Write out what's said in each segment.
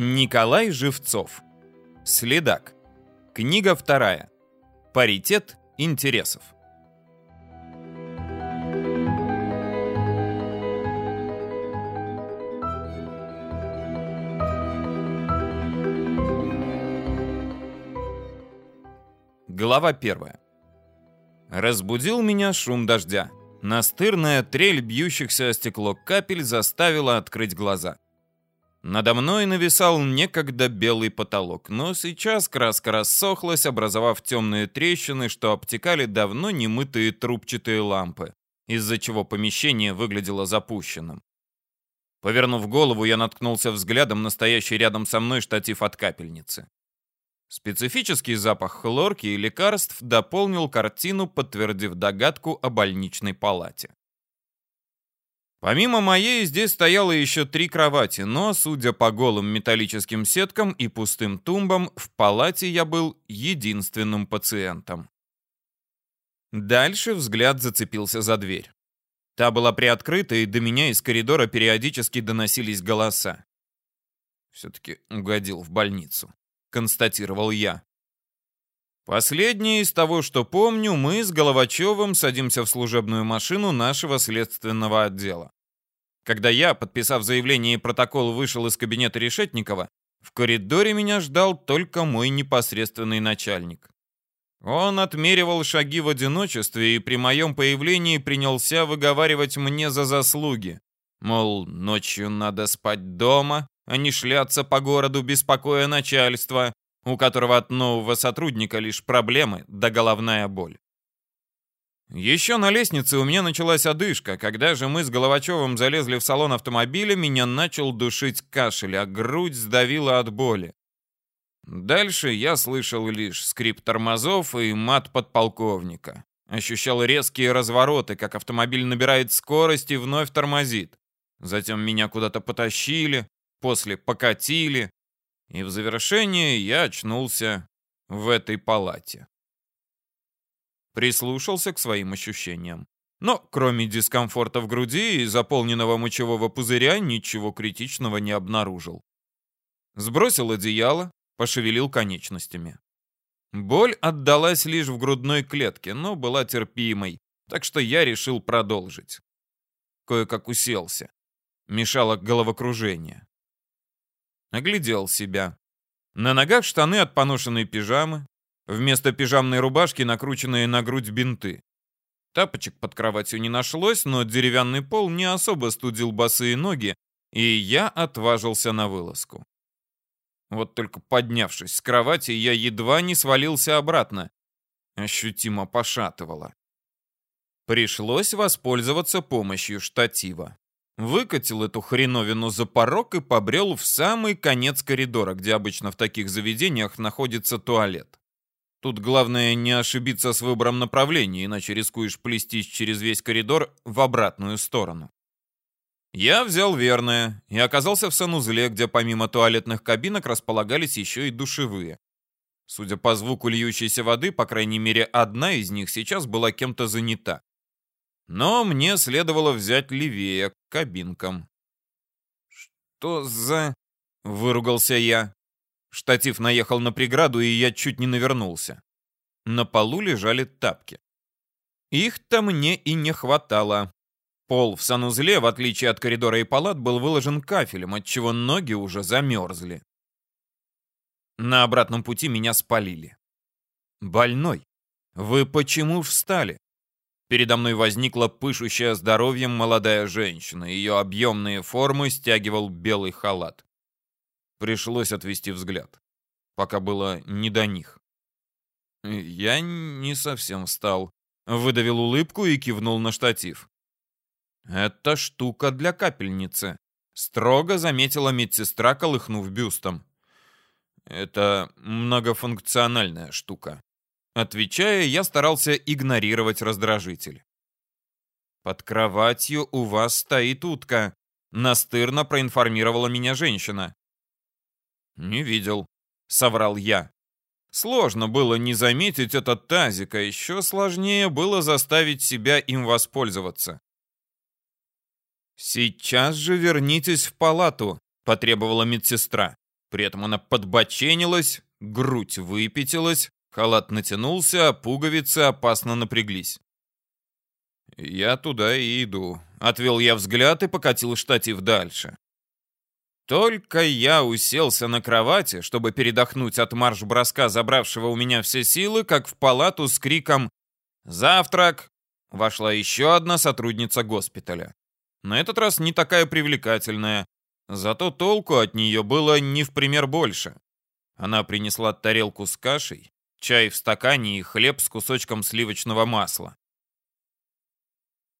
Николай Живцов. Следак. Книга вторая. Паритет интересов. Глава первая. Разбудил меня шум дождя. Настырная трель бьющихся о стекло капель заставила открыть глаза. Надо мной нависал некогда белый потолок, но сейчас краска рассохлась, образовав темные трещины, что обтекали давно немытые трубчатые лампы, из-за чего помещение выглядело запущенным. Повернув голову, я наткнулся взглядом на стоящий рядом со мной штатив от капельницы. Специфический запах хлорки и лекарств дополнил картину, подтвердив догадку о больничной палате. Помимо моей, здесь стояло еще три кровати, но, судя по голым металлическим сеткам и пустым тумбам, в палате я был единственным пациентом. Дальше взгляд зацепился за дверь. Та была приоткрыта, и до меня из коридора периодически доносились голоса. Все-таки угодил в больницу констатировал я. Последнее из того, что помню, мы с Головачевым садимся в служебную машину нашего следственного отдела. Когда я, подписав заявление и протокол, вышел из кабинета Решетникова, в коридоре меня ждал только мой непосредственный начальник. Он отмеривал шаги в одиночестве и при моем появлении принялся выговаривать мне за заслуги. Мол, ночью надо спать дома, а не шляться по городу, беспокоя начальство, у которого от нового сотрудника лишь проблемы да головная боль. Еще на лестнице у меня началась одышка. Когда же мы с Головачевым залезли в салон автомобиля, меня начал душить кашель, а грудь сдавила от боли. Дальше я слышал лишь скрип тормозов и мат подполковника. Ощущал резкие развороты, как автомобиль набирает скорость и вновь тормозит. Затем меня куда-то потащили, после покатили, и в завершение я очнулся в этой палате. Прислушался к своим ощущениям. Но кроме дискомфорта в груди и заполненного мочевого пузыря ничего критичного не обнаружил. Сбросил одеяло, пошевелил конечностями. Боль отдалась лишь в грудной клетке, но была терпимой, так что я решил продолжить. Кое-как уселся. Мешало головокружение. Оглядел себя. На ногах штаны от поношенной пижамы. Вместо пижамной рубашки накрученные на грудь бинты. Тапочек под кроватью не нашлось, но деревянный пол не особо студил босые ноги, и я отважился на вылазку. Вот только поднявшись с кровати, я едва не свалился обратно. Ощутимо пошатывало. Пришлось воспользоваться помощью штатива выкатил эту хреновину за порог и побрел в самый конец коридора, где обычно в таких заведениях находится туалет. Тут главное не ошибиться с выбором направления, иначе рискуешь плестись через весь коридор в обратную сторону. Я взял верное и оказался в санузле, где помимо туалетных кабинок располагались еще и душевые. Судя по звуку льющейся воды, по крайней мере, одна из них сейчас была кем-то занята. Но мне следовало взять левее, к кабинкам. «Что за...» — выругался я. Штатив наехал на преграду, и я чуть не навернулся. На полу лежали тапки. Их-то мне и не хватало. Пол в санузле, в отличие от коридора и палат, был выложен кафелем, отчего ноги уже замерзли. На обратном пути меня спалили. «Больной, вы почему встали?» Передо мной возникла пышущая здоровьем молодая женщина. Ее объемные формы стягивал белый халат. Пришлось отвести взгляд, пока было не до них. Я не совсем встал. Выдавил улыбку и кивнул на штатив. «Это штука для капельницы», — строго заметила медсестра, колыхнув бюстом. «Это многофункциональная штука», Отвечая, я старался игнорировать раздражитель. «Под кроватью у вас стоит утка», — настырно проинформировала меня женщина. «Не видел», — соврал я. Сложно было не заметить этот тазик, а еще сложнее было заставить себя им воспользоваться. «Сейчас же вернитесь в палату», — потребовала медсестра. При этом она подбоченилась, грудь выпятилась, халат натянулся, пуговицы опасно напряглись. «Я туда и иду», — отвел я взгляд и покатил штатив дальше. Только я уселся на кровати, чтобы передохнуть от марш-броска, забравшего у меня все силы, как в палату с криком «Завтрак!» вошла еще одна сотрудница госпиталя. На этот раз не такая привлекательная, зато толку от нее было не в пример больше. Она принесла тарелку с кашей, чай в стакане и хлеб с кусочком сливочного масла.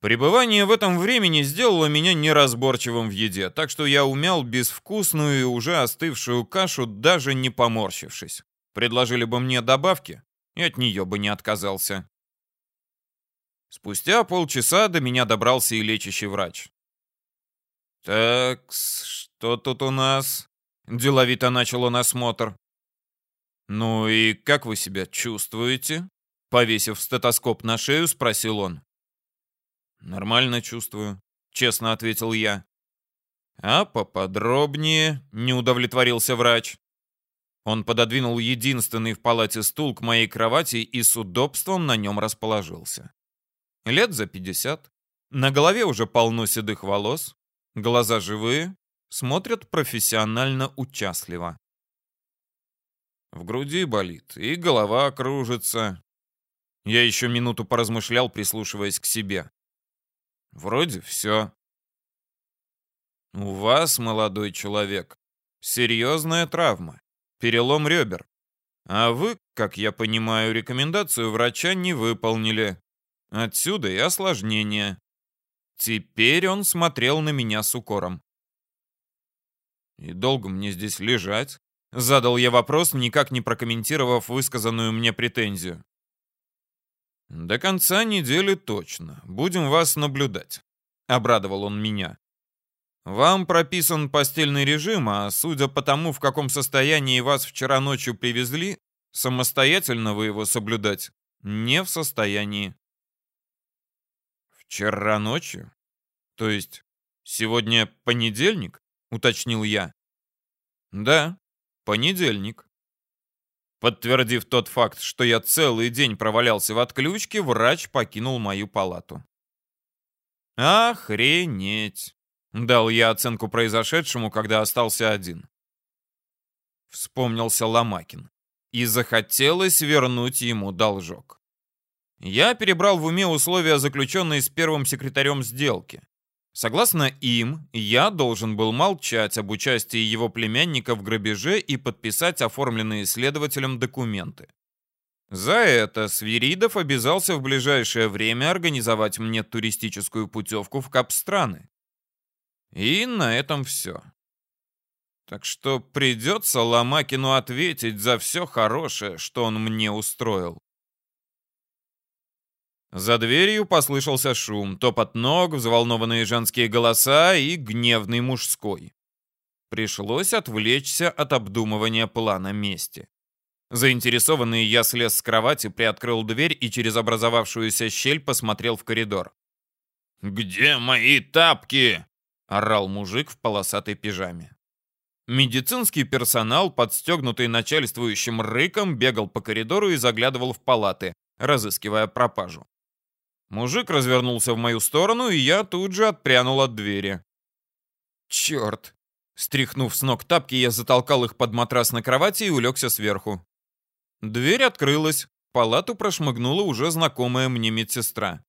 Пребывание в этом времени сделало меня неразборчивым в еде, так что я умял безвкусную и уже остывшую кашу, даже не поморщившись. Предложили бы мне добавки, и от нее бы не отказался. Спустя полчаса до меня добрался и лечащий врач. «Так, что тут у нас?» — деловито начал он осмотр. «Ну и как вы себя чувствуете?» Повесив стетоскоп на шею, спросил он. «Нормально чувствую», — честно ответил я. «А поподробнее?» — не удовлетворился врач. Он пододвинул единственный в палате стул к моей кровати и с удобством на нем расположился. Лет за пятьдесят. На голове уже полно седых волос. Глаза живые. Смотрят профессионально участливо. В груди болит, и голова кружится. Я еще минуту поразмышлял, прислушиваясь к себе. Вроде все. У вас, молодой человек, серьезная травма. Перелом ребер. А вы, как я понимаю, рекомендацию врача не выполнили. Отсюда и осложнение. Теперь он смотрел на меня с укором. «И долго мне здесь лежать?» Задал я вопрос, никак не прокомментировав высказанную мне претензию. «До конца недели точно. Будем вас наблюдать», — обрадовал он меня. «Вам прописан постельный режим, а судя по тому, в каком состоянии вас вчера ночью привезли, самостоятельно вы его соблюдать не в состоянии». «Вчера ночью? То есть сегодня понедельник?» — уточнил я. «Да, понедельник». Подтвердив тот факт, что я целый день провалялся в отключке, врач покинул мою палату. «Охренеть!» — дал я оценку произошедшему, когда остался один. Вспомнился Ломакин. И захотелось вернуть ему должок. Я перебрал в уме условия, заключенные с первым секретарем сделки. Согласно им, я должен был молчать об участии его племянника в грабеже и подписать оформленные следователем документы. За это Свиридов обязался в ближайшее время организовать мне туристическую путевку в Капстраны. И на этом все. Так что придется Ломакину ответить за все хорошее, что он мне устроил. За дверью послышался шум, топот ног, взволнованные женские голоса и гневный мужской. Пришлось отвлечься от обдумывания плана мести. Заинтересованный я слез с кровати, приоткрыл дверь и через образовавшуюся щель посмотрел в коридор. «Где мои тапки?» — орал мужик в полосатой пижаме. Медицинский персонал, подстегнутый начальствующим рыком, бегал по коридору и заглядывал в палаты, разыскивая пропажу. Мужик развернулся в мою сторону, и я тут же отпрянул от двери. Черт! Стряхнув с ног тапки, я затолкал их под матрас на кровати и улегся сверху. Дверь открылась. В палату прошмыгнула уже знакомая мне медсестра.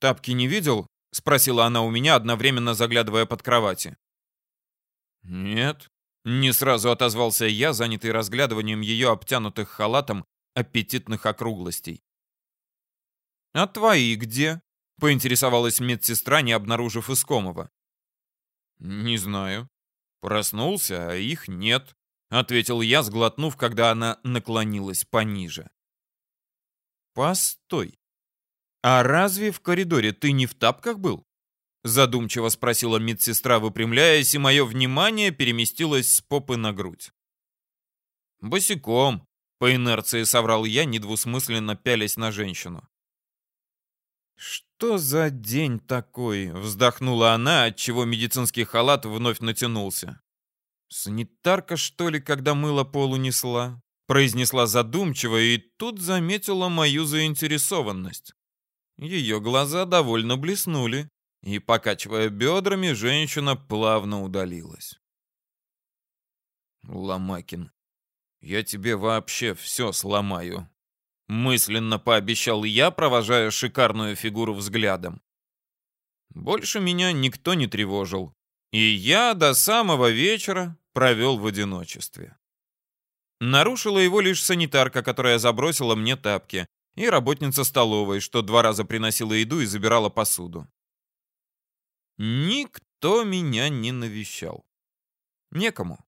«Тапки не видел?» — спросила она у меня, одновременно заглядывая под кровати. «Нет», — не сразу отозвался я, занятый разглядыванием ее обтянутых халатом аппетитных округлостей. «А твои где?» — поинтересовалась медсестра, не обнаружив искомого. «Не знаю. Проснулся, а их нет», — ответил я, сглотнув, когда она наклонилась пониже. «Постой. А разве в коридоре ты не в тапках был?» Задумчиво спросила медсестра, выпрямляясь, и мое внимание переместилось с попы на грудь. «Босиком», — по инерции соврал я, недвусмысленно пялясь на женщину. «Что за день такой?» — вздохнула она, отчего медицинский халат вновь натянулся. «Санитарка, что ли, когда мыло полу несла?» произнесла задумчиво и тут заметила мою заинтересованность. Ее глаза довольно блеснули, и, покачивая бедрами, женщина плавно удалилась. «Ломакин, я тебе вообще все сломаю», — мысленно пообещал я, провожая шикарную фигуру взглядом. Больше меня никто не тревожил, и я до самого вечера провел в одиночестве. Нарушила его лишь санитарка, которая забросила мне тапки, и работница столовой, что два раза приносила еду и забирала посуду. Никто меня не навещал. Некому.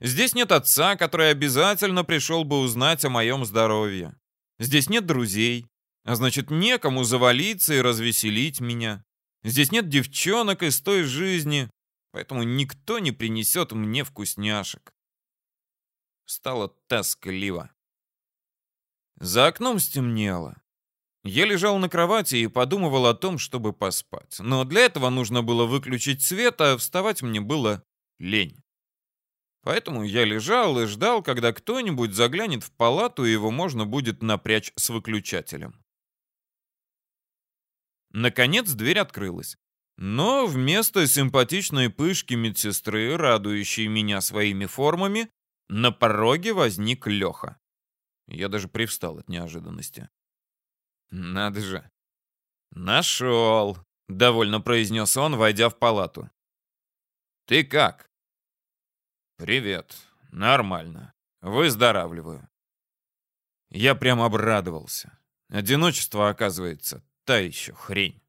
Здесь нет отца, который обязательно пришел бы узнать о моем здоровье. Здесь нет друзей, а значит, некому завалиться и развеселить меня. Здесь нет девчонок из той жизни, поэтому никто не принесет мне вкусняшек. Стало тоскливо. За окном стемнело. Я лежал на кровати и подумывал о том, чтобы поспать. Но для этого нужно было выключить свет, а вставать мне было лень. Поэтому я лежал и ждал, когда кто-нибудь заглянет в палату, и его можно будет напрячь с выключателем. Наконец дверь открылась. Но вместо симпатичной пышки медсестры, радующей меня своими формами, на пороге возник Леха. Я даже привстал от неожиданности. «Надо же!» «Нашел!» — довольно произнес он, войдя в палату. «Ты как?» «Привет. Нормально. Выздоравливаю». Я прям обрадовался. Одиночество, оказывается, та еще хрень.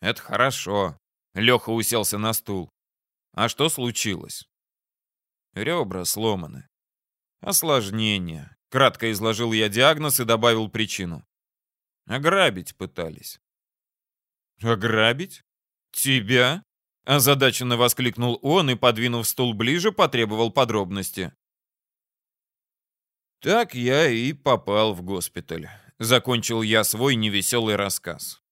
«Это хорошо». Леха уселся на стул. «А что случилось?» «Ребра сломаны». «Осложнение». Кратко изложил я диагноз и добавил причину. «Ограбить пытались». «Ограбить? Тебя?» Озадаченно воскликнул он и, подвинув стул ближе, потребовал подробности. Так я и попал в госпиталь. Закончил я свой невеселый рассказ.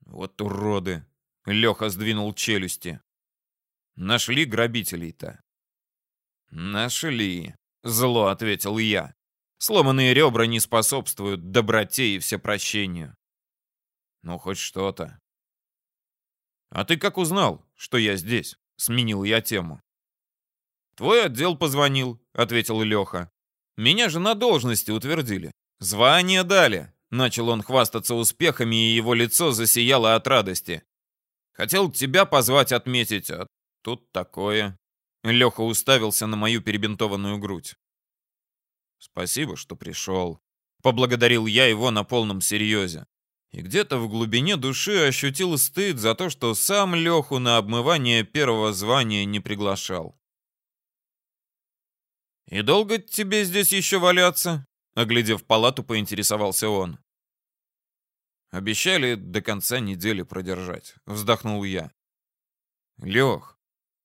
Вот уроды. Леха сдвинул челюсти. Нашли грабителей-то. Нашли. Зло ответил я. Сломанные ребра не способствуют доброте и всепрощению. Ну, хоть что-то. «А ты как узнал, что я здесь?» — сменил я тему. «Твой отдел позвонил», — ответил Леха. «Меня же на должности утвердили. Звание дали». Начал он хвастаться успехами, и его лицо засияло от радости. «Хотел тебя позвать отметить, а тут такое». Леха уставился на мою перебинтованную грудь. «Спасибо, что пришел». Поблагодарил я его на полном серьезе и где-то в глубине души ощутил стыд за то, что сам Леху на обмывание первого звания не приглашал. «И долго тебе здесь еще валяться?» Оглядев палату, поинтересовался он. «Обещали до конца недели продержать», — вздохнул я. «Лех,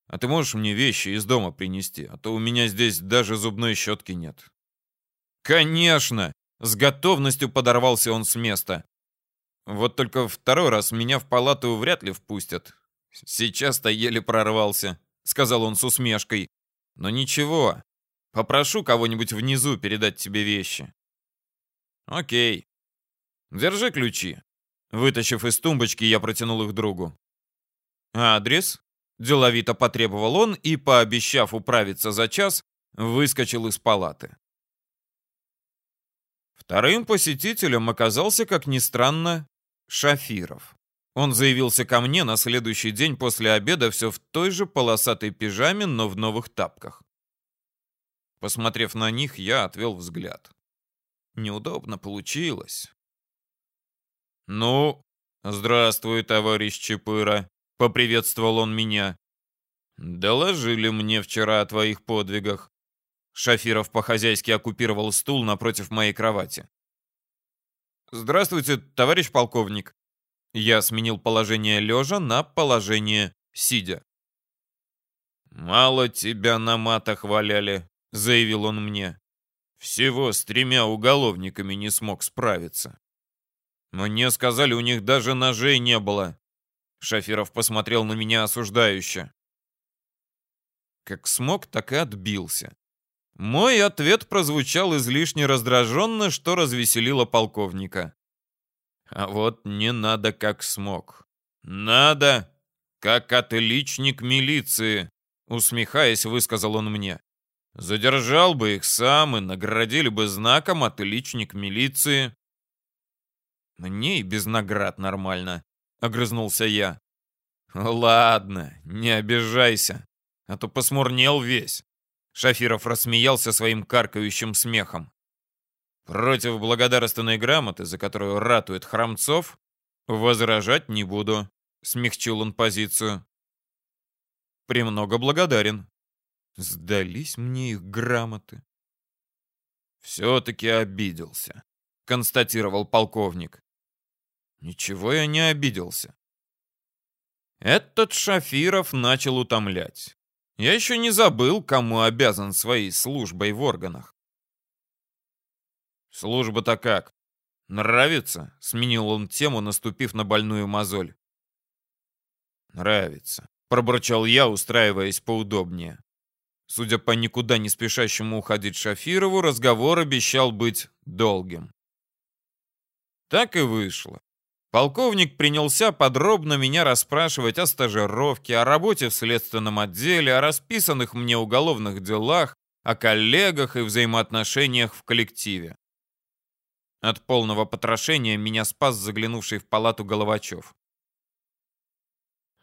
а ты можешь мне вещи из дома принести, а то у меня здесь даже зубной щетки нет». «Конечно!» — с готовностью подорвался он с места. Вот только второй раз меня в палату вряд ли впустят. Сейчас-то еле прорвался, сказал он с усмешкой. Но ничего, попрошу кого-нибудь внизу передать тебе вещи. Окей. Держи ключи. Вытащив из тумбочки, я протянул их другу. Адрес? Деловито потребовал он и, пообещав управиться за час, выскочил из палаты. Вторым посетителем оказался, как ни странно, Шафиров. Он заявился ко мне на следующий день после обеда все в той же полосатой пижаме, но в новых тапках. Посмотрев на них, я отвел взгляд. Неудобно получилось. «Ну, здравствуй, товарищ Чапыра», — поприветствовал он меня. «Доложили мне вчера о твоих подвигах». Шафиров по-хозяйски оккупировал стул напротив моей кровати. «Здравствуйте, товарищ полковник». Я сменил положение лежа на положение сидя. «Мало тебя на матах валяли», — заявил он мне. «Всего с тремя уголовниками не смог справиться». «Мне сказали, у них даже ножей не было». Шафиров посмотрел на меня осуждающе. Как смог, так и отбился. Мой ответ прозвучал излишне раздраженно, что развеселило полковника. А вот не надо как смог. Надо, как отличник милиции, усмехаясь, высказал он мне. Задержал бы их сам и наградили бы знаком отличник милиции. Мне и без наград нормально, огрызнулся я. Ладно, не обижайся, а то посмурнел весь. Шафиров рассмеялся своим каркающим смехом. Против благодарственной грамоты, за которую ратует Храмцов, возражать не буду, смягчил он позицию. Премного благодарен. Сдались мне их грамоты. Все-таки обиделся, констатировал полковник. Ничего я не обиделся. Этот Шафиров начал утомлять. Я еще не забыл, кому обязан своей службой в органах. «Служба-то как? Нравится?» — сменил он тему, наступив на больную мозоль. «Нравится», — пробурчал я, устраиваясь поудобнее. Судя по никуда не спешащему уходить Шафирову, разговор обещал быть долгим. Так и вышло. Полковник принялся подробно меня расспрашивать о стажировке, о работе в следственном отделе, о расписанных мне уголовных делах, о коллегах и взаимоотношениях в коллективе. От полного потрошения меня спас заглянувший в палату Головачев.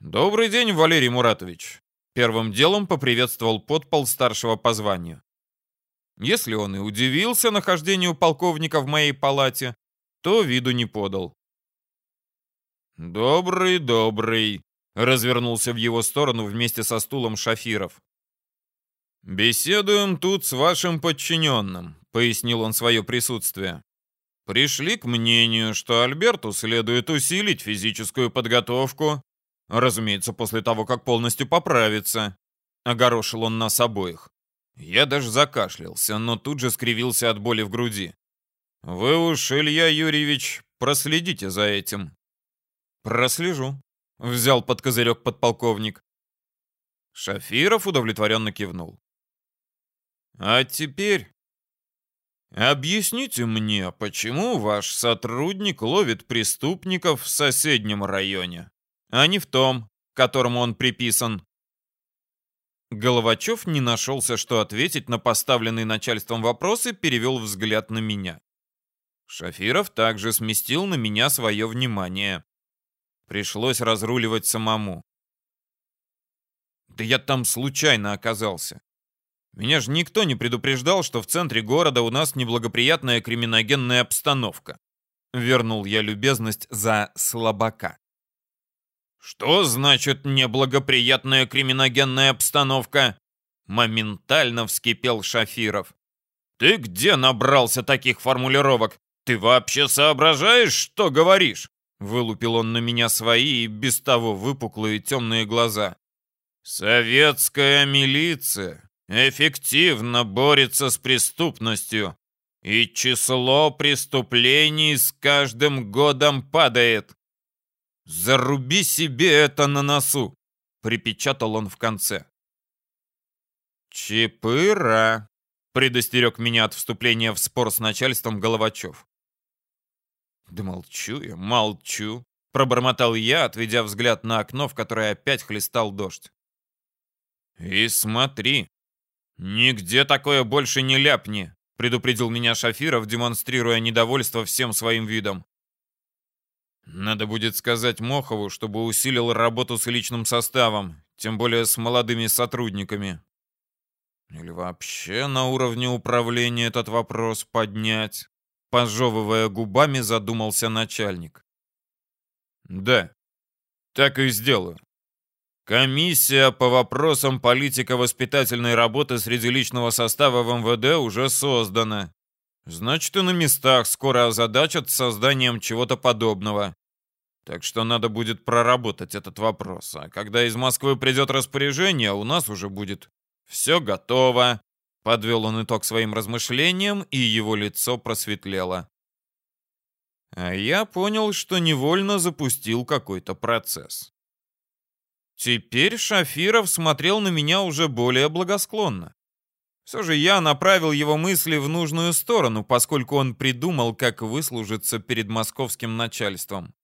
«Добрый день, Валерий Муратович!» Первым делом поприветствовал подпол старшего по званию. Если он и удивился нахождению полковника в моей палате, то виду не подал. «Добрый, добрый», — развернулся в его сторону вместе со стулом Шафиров. «Беседуем тут с вашим подчиненным», — пояснил он свое присутствие. «Пришли к мнению, что Альберту следует усилить физическую подготовку, разумеется, после того, как полностью поправится». Огорошил он нас обоих. Я даже закашлялся, но тут же скривился от боли в груди. «Вы уж, Илья Юрьевич, проследите за этим», «Прослежу», — взял под козырек подполковник. Шафиров удовлетворенно кивнул. «А теперь объясните мне, почему ваш сотрудник ловит преступников в соседнем районе, а не в том, которому он приписан?» Головачев не нашелся, что ответить на поставленный начальством вопрос и перевел взгляд на меня. Шафиров также сместил на меня свое внимание. Пришлось разруливать самому. Да я там случайно оказался. Меня же никто не предупреждал, что в центре города у нас неблагоприятная криминогенная обстановка. Вернул я любезность за слабака. Что значит неблагоприятная криминогенная обстановка? Моментально вскипел Шафиров. Ты где набрался таких формулировок? Ты вообще соображаешь, что говоришь? Вылупил он на меня свои и без того выпуклые темные глаза. «Советская милиция эффективно борется с преступностью, и число преступлений с каждым годом падает. Заруби себе это на носу!» — припечатал он в конце. «Чепыра!» — предостерег меня от вступления в спор с начальством Головачев. Да молчу я, молчу. Пробормотал я, отведя взгляд на окно, в которое опять хлестал дождь. И смотри, нигде такое больше не ляпни, предупредил меня Шафиров, демонстрируя недовольство всем своим видом. Надо будет сказать Мохову, чтобы усилил работу с личным составом, тем более с молодыми сотрудниками. Или вообще на уровне управления этот вопрос поднять. Пожевывая губами, задумался начальник. Да, так и сделаю. Комиссия по вопросам политико-воспитательной работы среди личного состава в МВД уже создана. Значит, и на местах скоро озадачат созданием чего-то подобного. Так что надо будет проработать этот вопрос. А когда из Москвы придет распоряжение, у нас уже будет все готово. Подвел он итог своим размышлениям, и его лицо просветлело. А я понял, что невольно запустил какой-то процесс. Теперь Шафиров смотрел на меня уже более благосклонно. Все же я направил его мысли в нужную сторону, поскольку он придумал, как выслужиться перед московским начальством.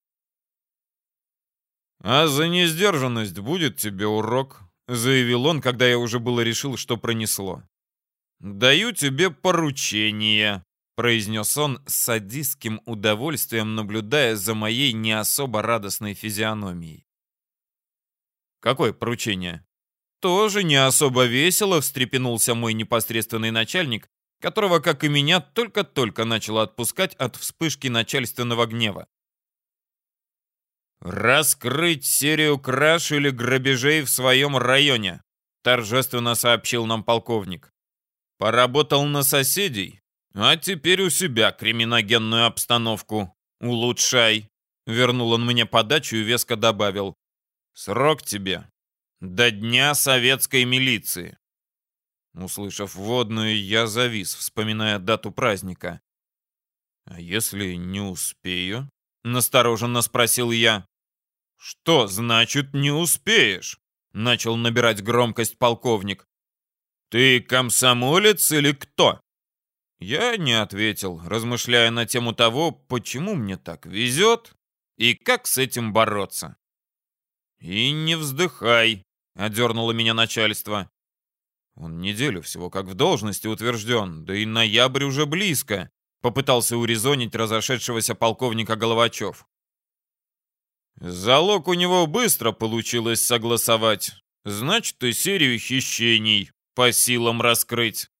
«А за несдержанность будет тебе урок», — заявил он, когда я уже было решил, что пронесло. «Даю тебе поручение», — произнес он с садистским удовольствием, наблюдая за моей не особо радостной физиономией. «Какое поручение?» Тоже не особо весело встрепенулся мой непосредственный начальник, которого, как и меня, только-только начало отпускать от вспышки начальственного гнева. «Раскрыть серию краж или грабежей в своем районе», торжественно сообщил нам полковник. «Поработал на соседей, а теперь у себя криминогенную обстановку. Улучшай», вернул он мне подачу и веско добавил. «Срок тебе до Дня советской милиции. Услышав водную, я завис, вспоминая дату праздника. «А если не успею?» — настороженно спросил я. «Что значит «не успеешь»?» — начал набирать громкость полковник. «Ты комсомолец или кто?» Я не ответил, размышляя на тему того, почему мне так везет и как с этим бороться. «И не вздыхай», — одернуло меня начальство. Он неделю всего как в должности утвержден, да и ноябрь уже близко, попытался урезонить разошедшегося полковника Головачев. Залог у него быстро получилось согласовать. Значит, и серию хищений по силам раскрыть.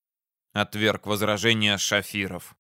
Отверг возражение Шафиров.